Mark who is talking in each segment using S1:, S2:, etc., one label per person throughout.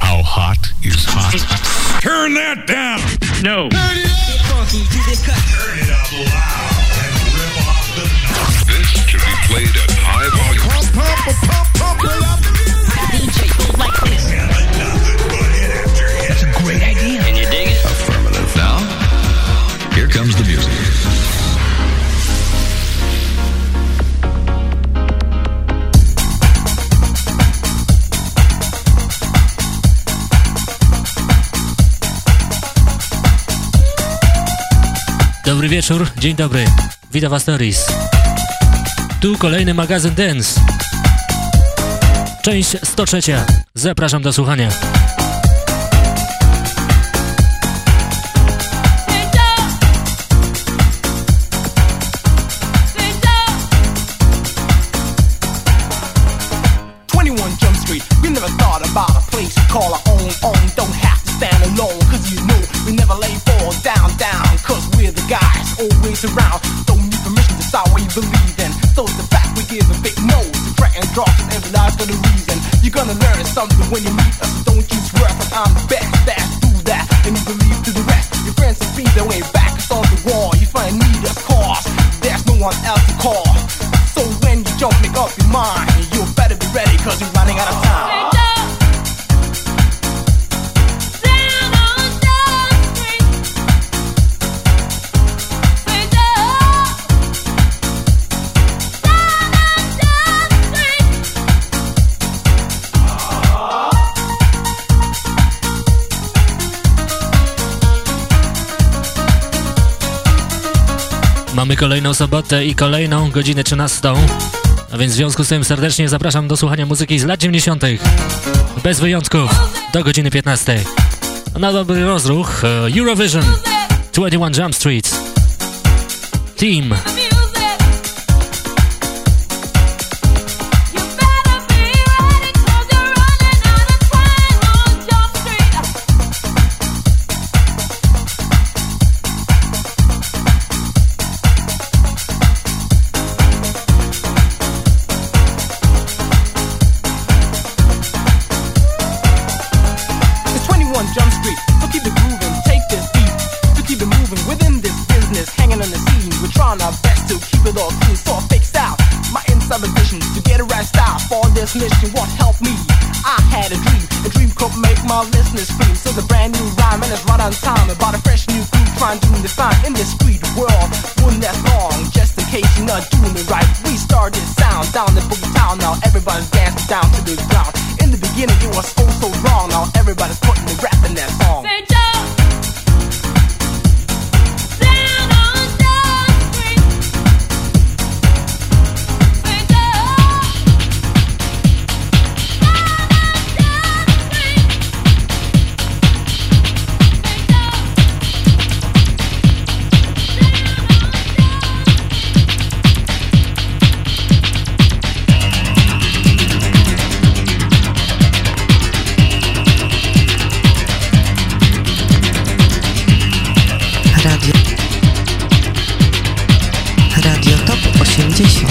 S1: How hot is hot? Turn that down. No.
S2: Turn it up. Turn it up loud and rip off the knob.
S1: This should be played at high volume.
S2: Pump, pump, pump, pump it up.
S3: DJ goes like this.
S2: Yeah, nothing but hit after hit.
S3: That's a great idea. Can you dig it?
S1: Affirmative. Now, here comes the music.
S4: Dobry wieczór, dzień dobry. Witam Was Norris. Tu kolejny magazyn Dance. Część 103. Zapraszam do słuchania.
S5: Around. Don't need permission to start what you believe in. So the fact we give a big no to crack and drops and every life for the reason. You're gonna learn something when you meet us. Don't you swear I'm the best. That's
S4: Mamy kolejną sobotę i kolejną godzinę 13. A więc w związku z tym serdecznie zapraszam do słuchania muzyki z lat 90. Bez wyjątków do godziny 15. Na dobry rozruch e, Eurovision 21 Jump Street Team
S5: my listeners. So the brand new rhyme and it's right on time about a fresh new crew trying to define in this street world. Wouldn't last long, just in case you're not doing it right. We started sound down the boogie town, now everybody's dancing down to the ground. In the beginning it was so so wrong,
S6: 80.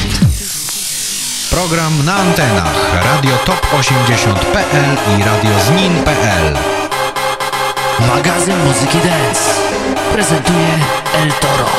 S7: Program na antenach Radio Top 80.pl i radiozmin.pl
S3: Magazyn Muzyki Dance prezentuje El Toro.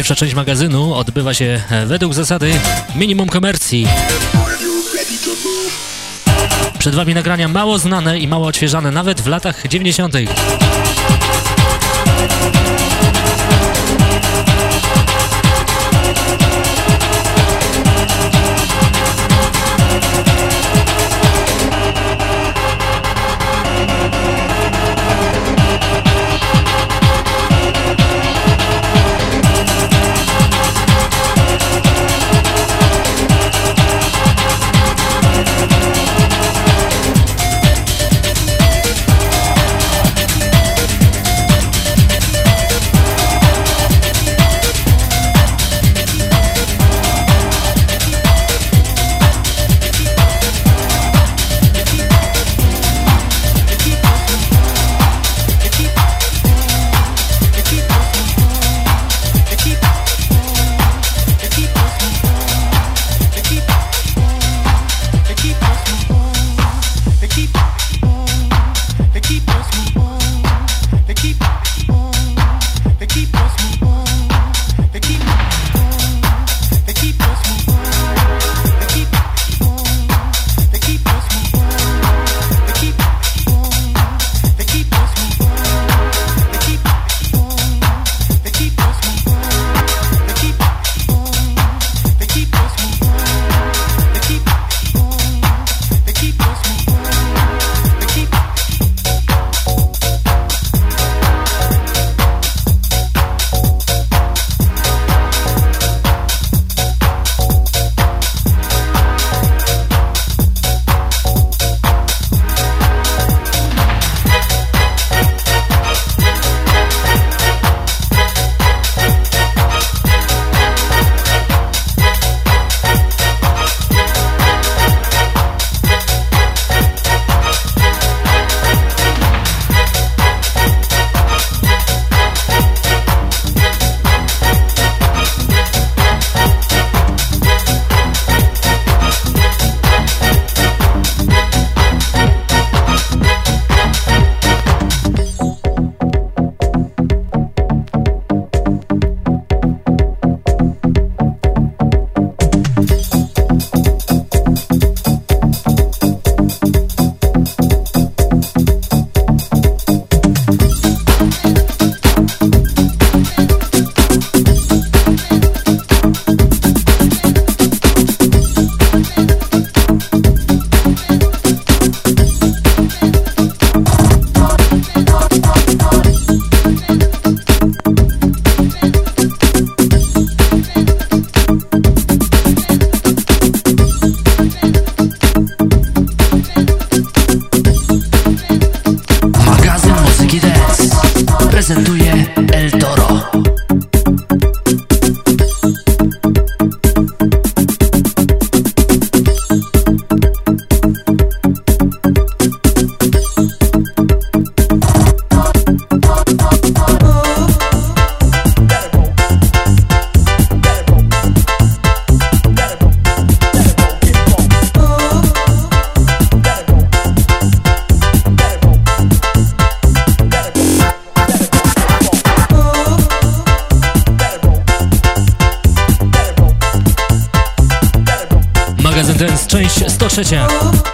S4: Pierwsza część magazynu odbywa się e, według zasady minimum komercji. Przed Wami nagrania mało znane i mało odświeżane, nawet w latach 90.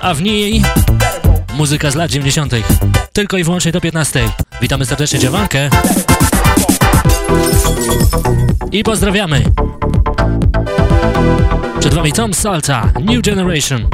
S8: a w niej muzyka z lat 90. Tylko i wyłącznie do 15. Witamy serdecznie dziewankę i pozdrawiamy. Przed Wami Tom Salta, New Generation.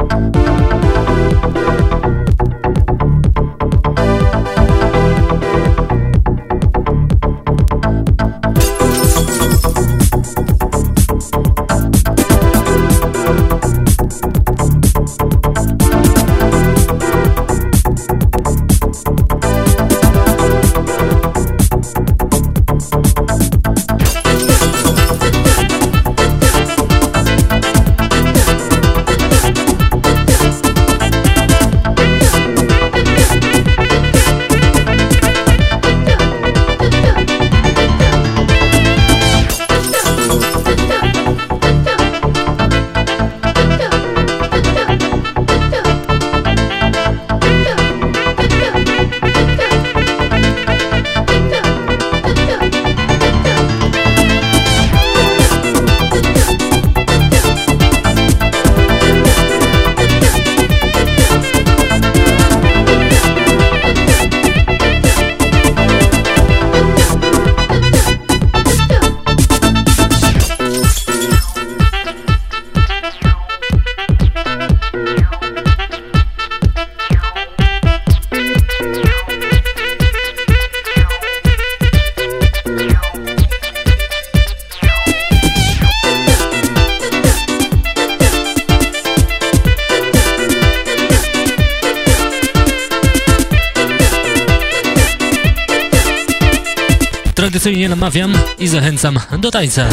S8: Tradycyjnie namawiam i zachęcam do tańca.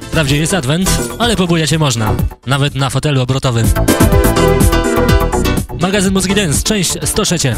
S8: Wprawdzie jest adwent, ale pobujać się można, nawet na fotelu obrotowym. Magazyn Muzyki Dance, część 103.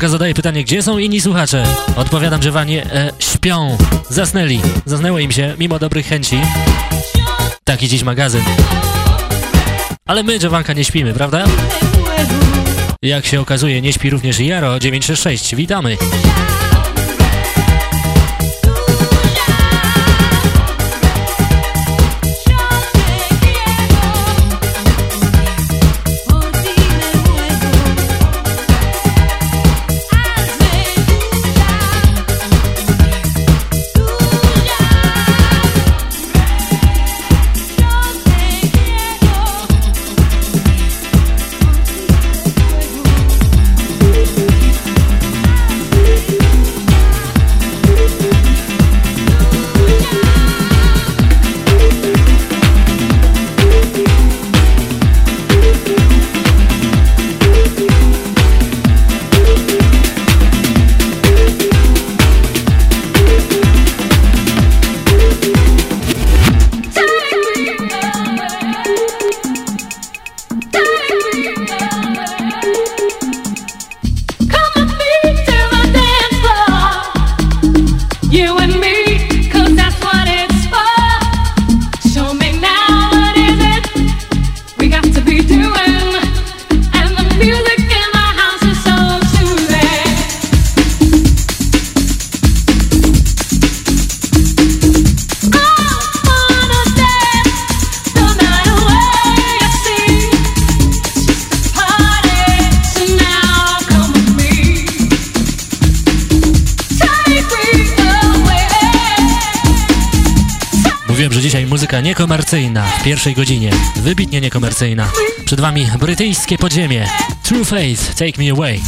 S8: zadaję pytanie, gdzie są inni słuchacze? Odpowiadam, że wanie e, śpią, zasnęli, zasnęło im się, mimo dobrych chęci. Taki dziś magazyn. Ale my, Dziewanka, nie śpimy, prawda? Jak się okazuje, nie śpi również Jaro 966. Witamy! niekomercyjna w pierwszej godzinie. Wybitnie niekomercyjna. Przed Wami brytyjskie podziemie. True Faith, Take Me Away.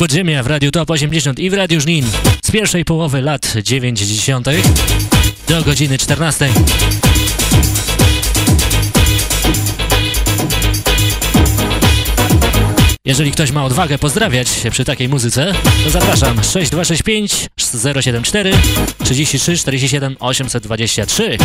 S8: Podziemia w Radiu Top 80 i w Radiu Żnin z pierwszej połowy lat 90. do godziny 14. Jeżeli ktoś ma odwagę pozdrawiać się przy takiej muzyce, to zapraszam 6265 074 33 47 823.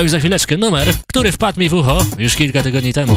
S8: a już za chwileczkę numer, który wpadł mi w ucho już kilka tygodni temu.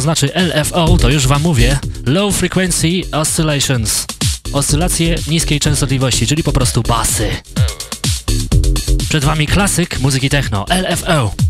S4: To znaczy LFO, to już wam mówię. Low Frequency Oscillations. Oscylacje niskiej częstotliwości, czyli po prostu basy. Przed wami klasyk muzyki techno, LFO.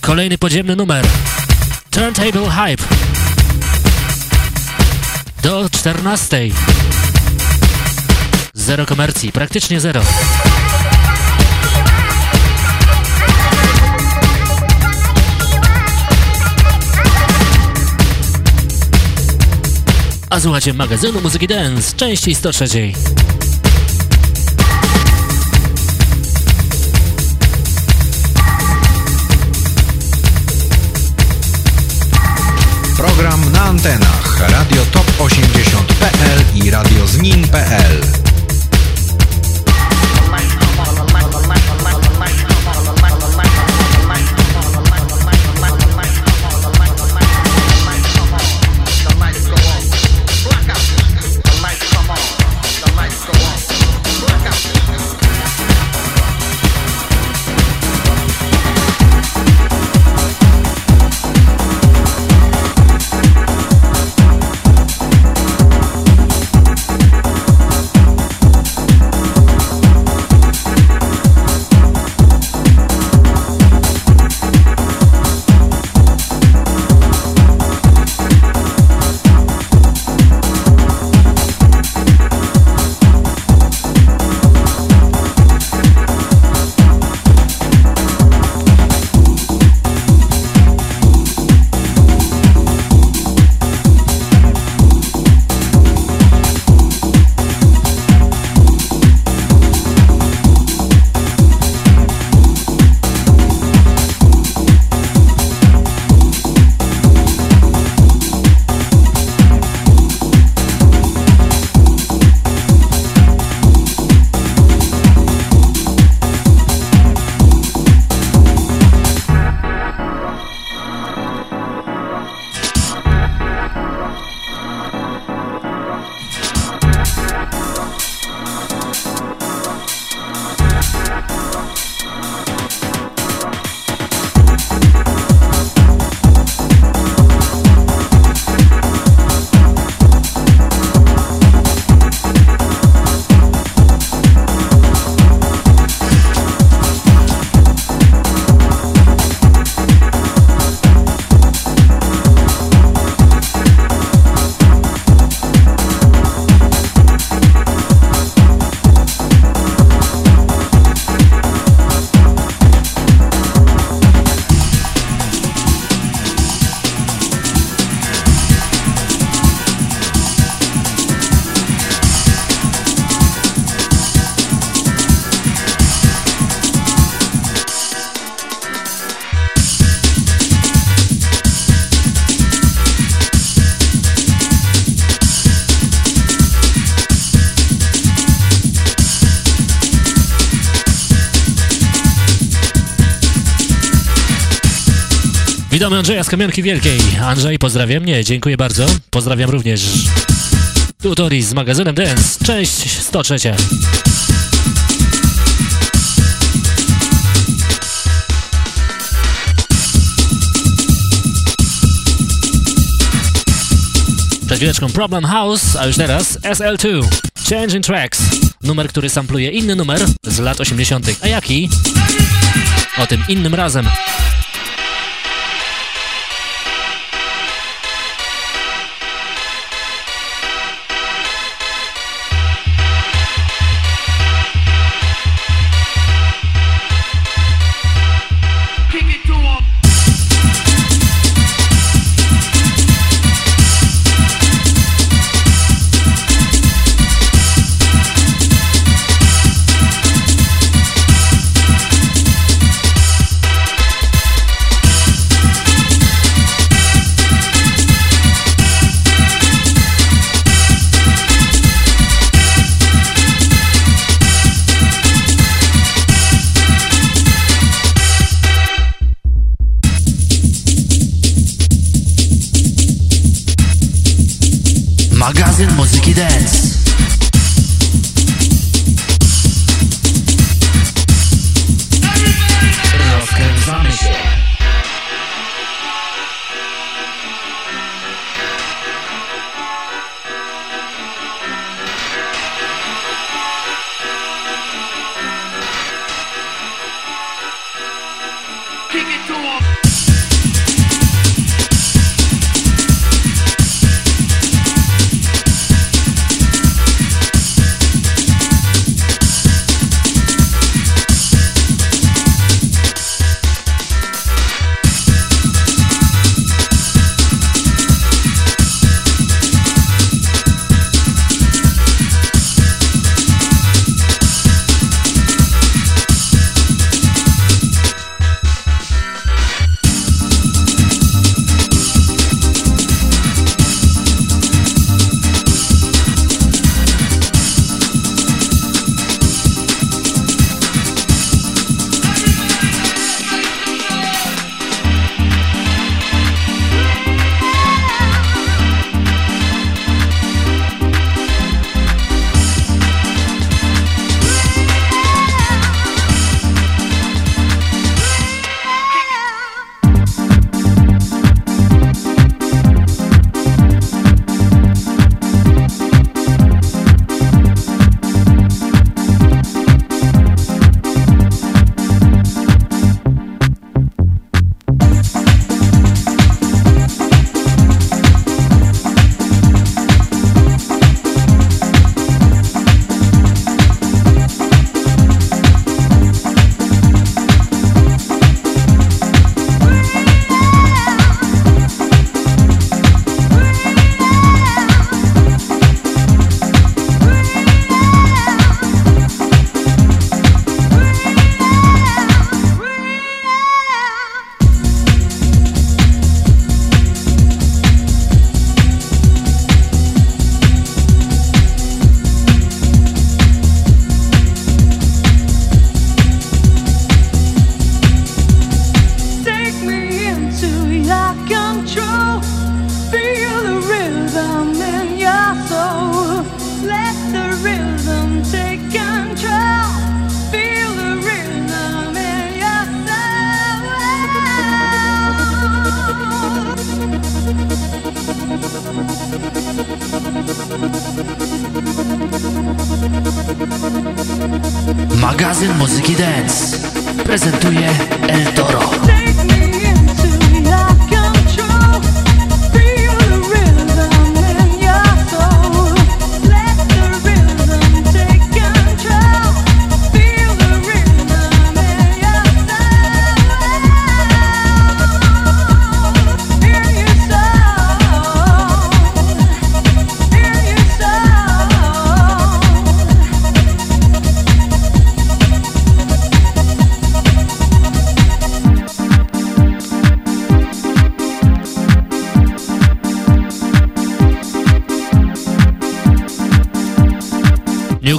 S4: Kolejny podziemny numer. Turntable Hype. Do 14. Zero komercji, praktycznie zero. A słuchacie magazynu Muzyki Dance, części 103. Witamy Andrzeja z Kamionki Wielkiej. Andrzej, pozdrawiam mnie, dziękuję bardzo. Pozdrawiam również Tutori z magazynem Dance, część 103. Przed chwileczką Problem House, a już teraz SL2, Changing Tracks. Numer, który sampluje inny numer z lat 80. A jaki? O tym innym razem.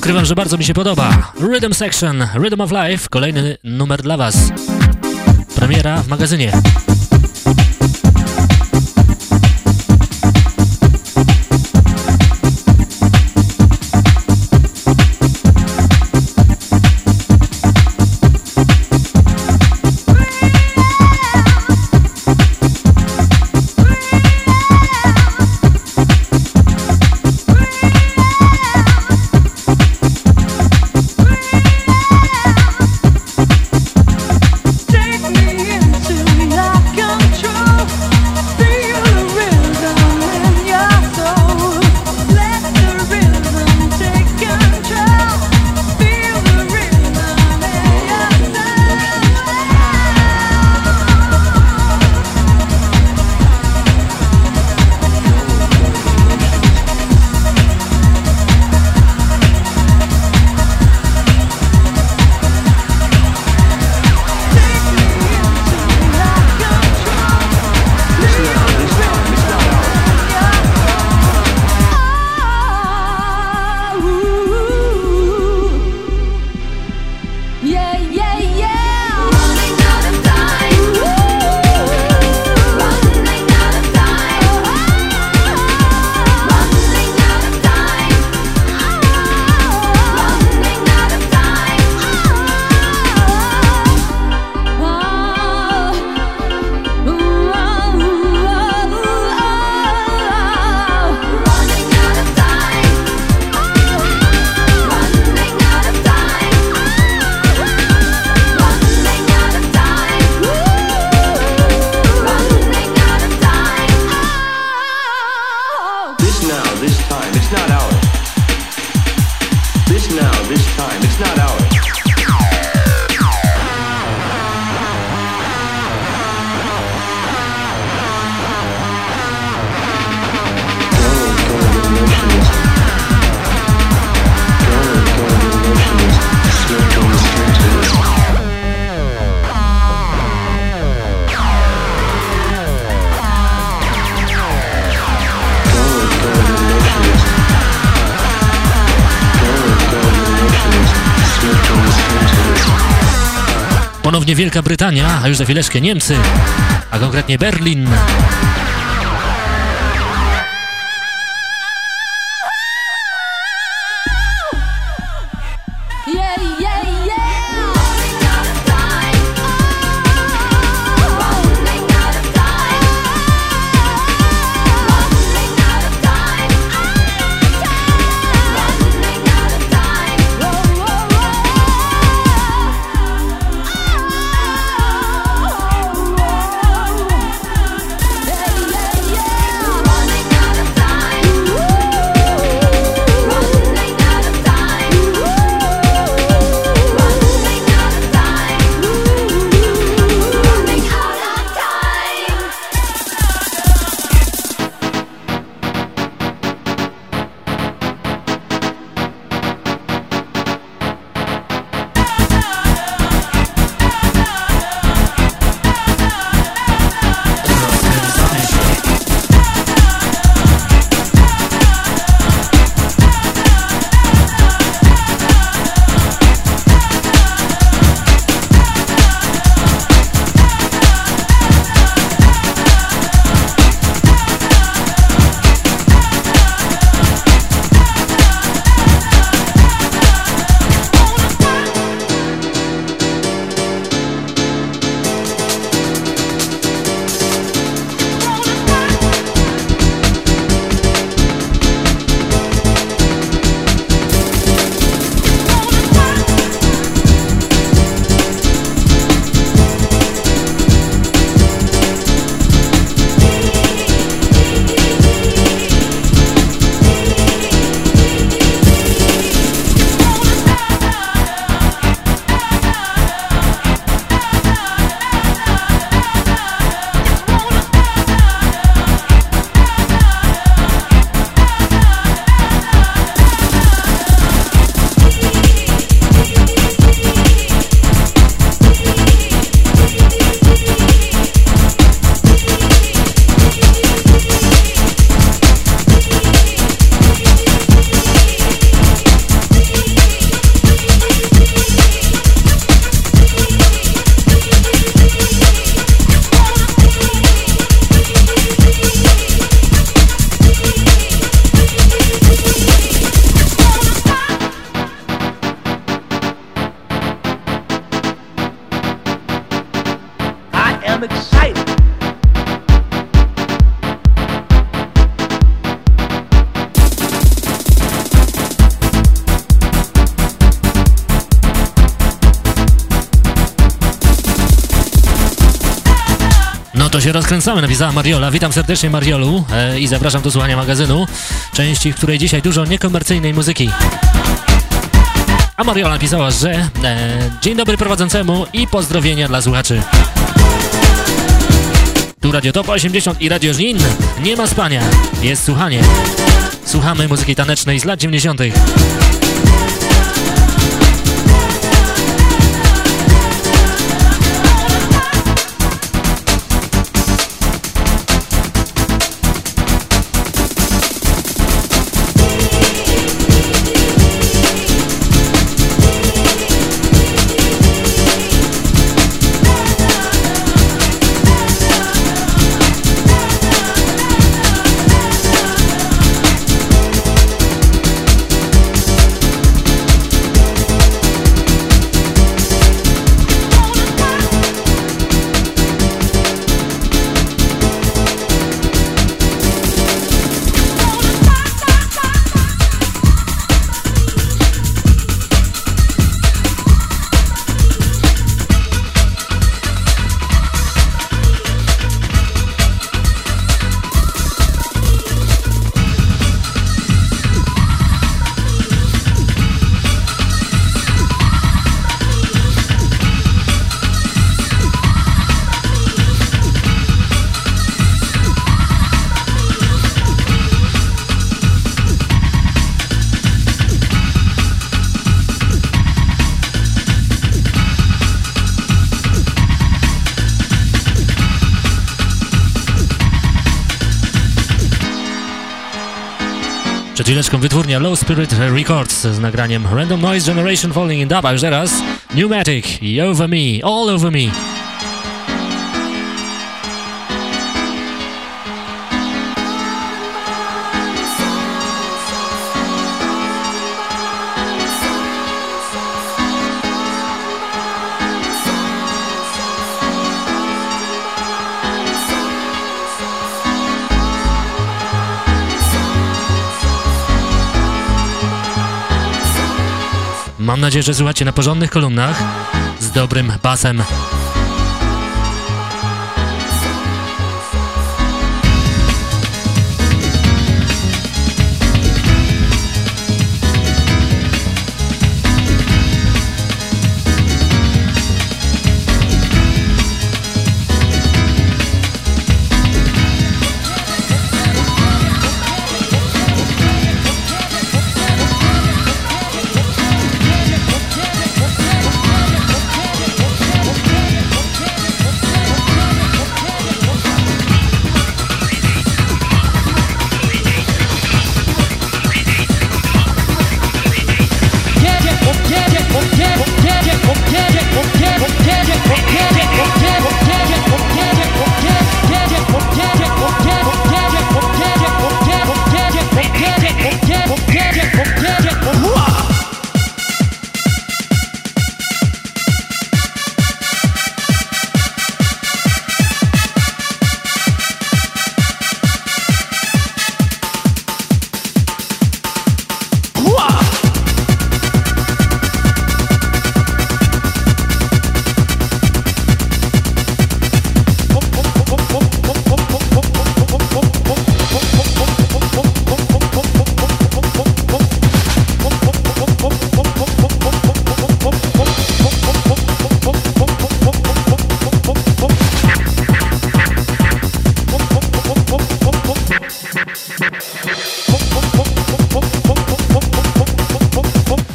S4: ukrywam, że bardzo mi się podoba. Rhythm Section, Rhythm of Life, kolejny numer dla Was. Premiera w magazynie. Wielka Brytania, a już za chwileczkę Niemcy, a konkretnie Berlin. Rozkręcamy, napisała Mariola. Witam serdecznie Mariolu e, i zapraszam do słuchania magazynu, części, w której dzisiaj dużo niekomercyjnej muzyki. A Mariola napisała, że e, dzień dobry prowadzącemu i pozdrowienia dla słuchaczy. Tu Radio Top 80 i Radio Żnin. Nie ma spania, jest słuchanie. Słuchamy muzyki tanecznej z lat 90. Chwileczką wytwórnia Low Spirit Records z nagraniem Random Noise Generation Falling in Dub, a już teraz Pneumatic, Over Me, All Over Me. Mam nadzieję, że słuchacie na porządnych kolumnach z dobrym basem.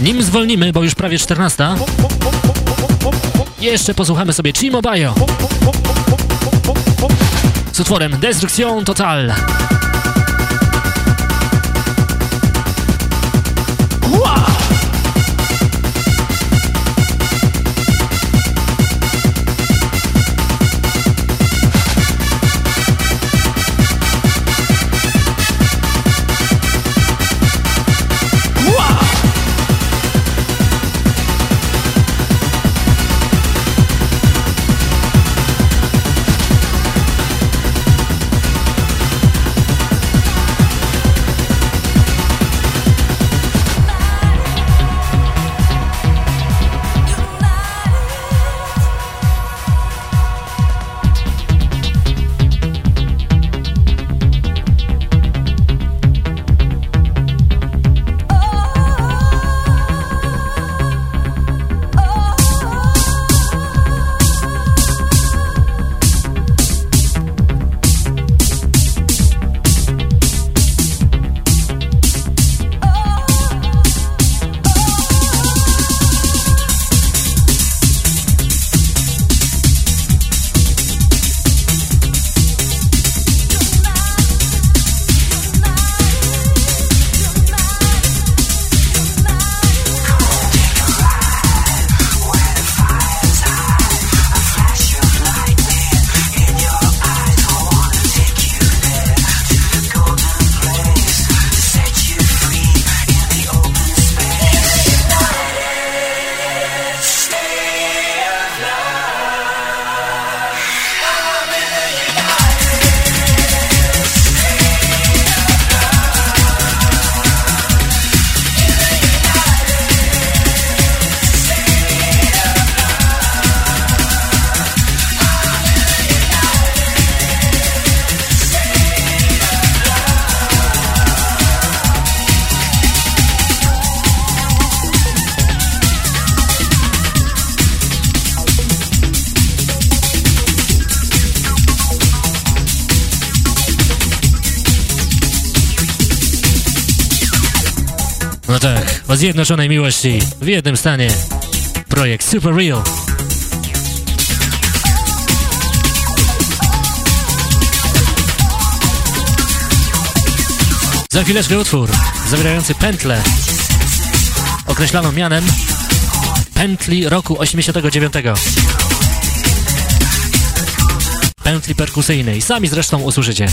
S4: Nim zwolnimy, bo już prawie 14, jeszcze posłuchamy sobie Chimo Bayo z utworem Destruction Total. Zjednoczonej miłości w jednym stanie. Projekt Super Real. Za chwileczkę utwór zawierający pętlę określano mianem pętli roku 89. Pętli perkusyjnej. Sami zresztą usłyszycie.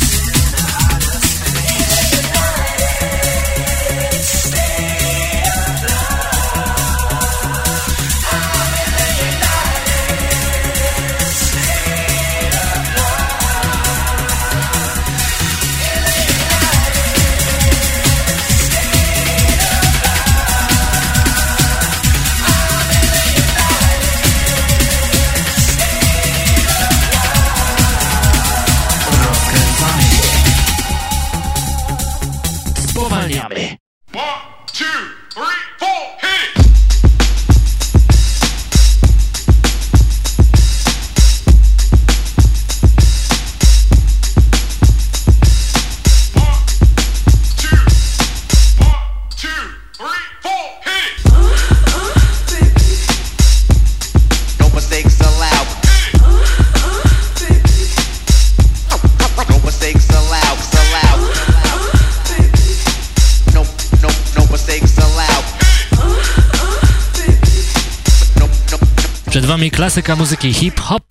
S4: Wami klasyka muzyki hip-hop.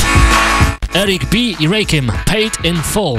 S4: Eric B. i Rakim, Paid in Full.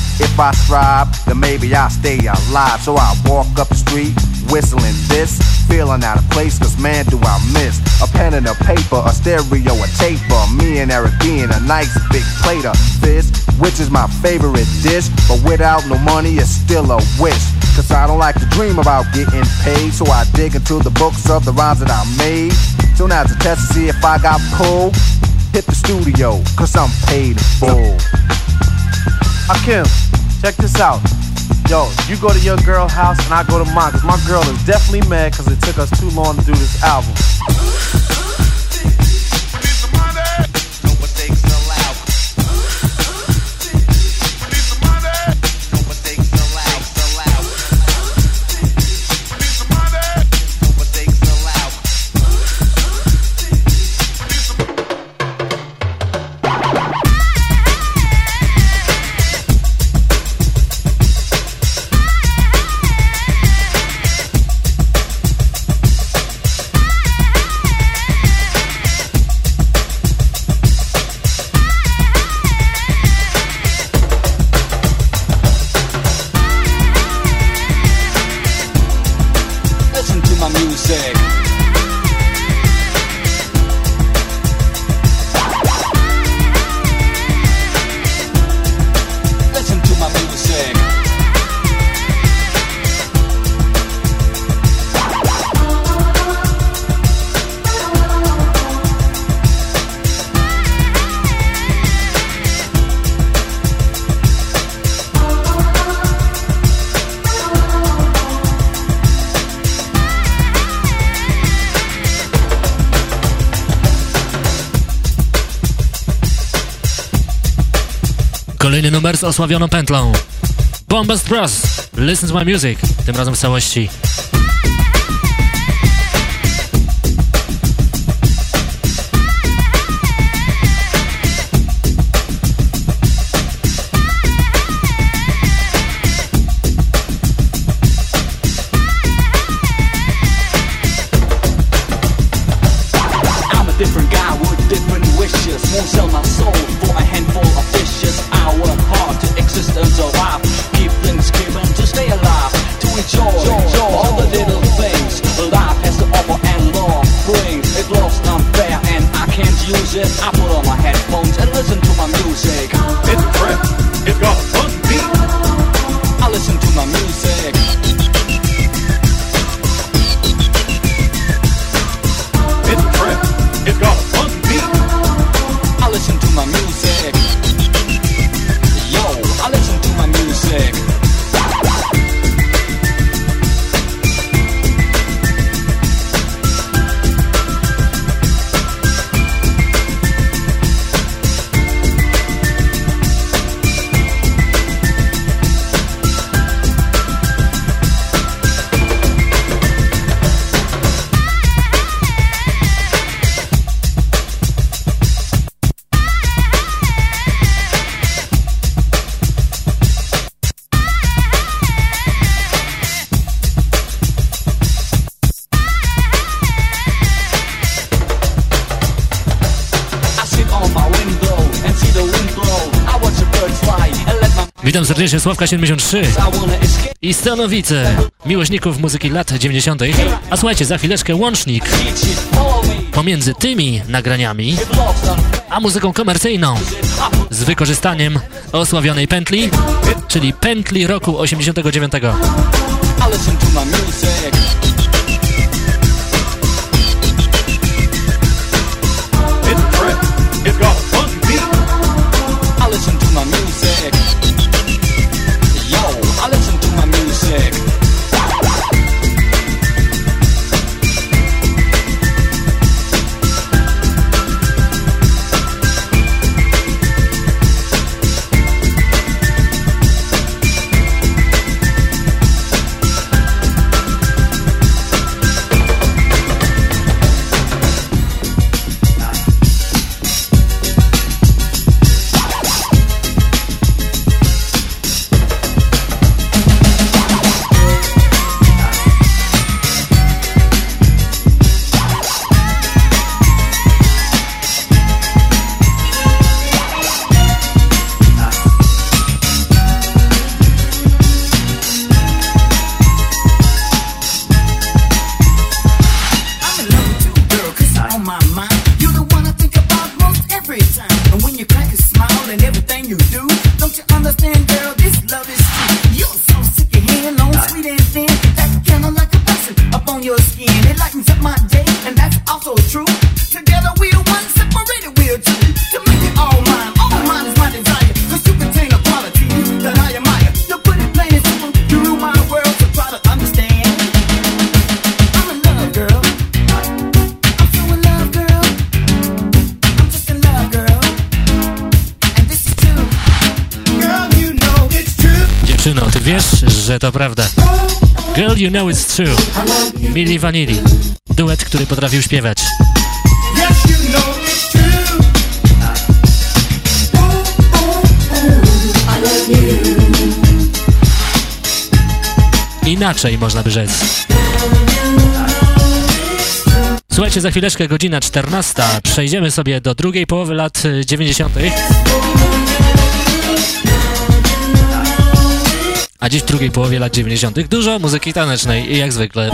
S9: If I strive, then maybe I'll stay alive. So I walk up the street, whistling this, feeling out of place, cause man, do I miss a pen and a paper, a stereo, a taper. Me and Eric being a nice big plate of fish, which is my favorite dish. But without no money, it's still a wish. Cause I don't like to dream about getting paid, so I dig into the books of the rhymes that I made. So now to test to see if I got pulled, hit the studio, cause I'm paid in full. Akim, check this out. Yo, you go to your girl house and I go to mine, cause my girl is definitely mad cause it took us too long to do this album.
S4: Osławioną pętlą. Bombast Bros. Listen to my music. Tym razem w całości.
S10: najmocniejszy Sławka 73 i
S11: Stanowice, miłośników muzyki lat 90. A słuchajcie, za chwileczkę łącznik pomiędzy tymi nagraniami a muzyką komercyjną z wykorzystaniem osławionej pętli, czyli pętli roku 89.
S4: You Know It's True.
S11: Milli Vanilli. Duet, który potrafił śpiewać. Inaczej można by rzec. Słuchajcie, za chwileczkę godzina 14. Przejdziemy sobie do drugiej połowy lat 90. a dziś w drugiej połowie lat 90. dużo muzyki tanecznej i jak zwykle.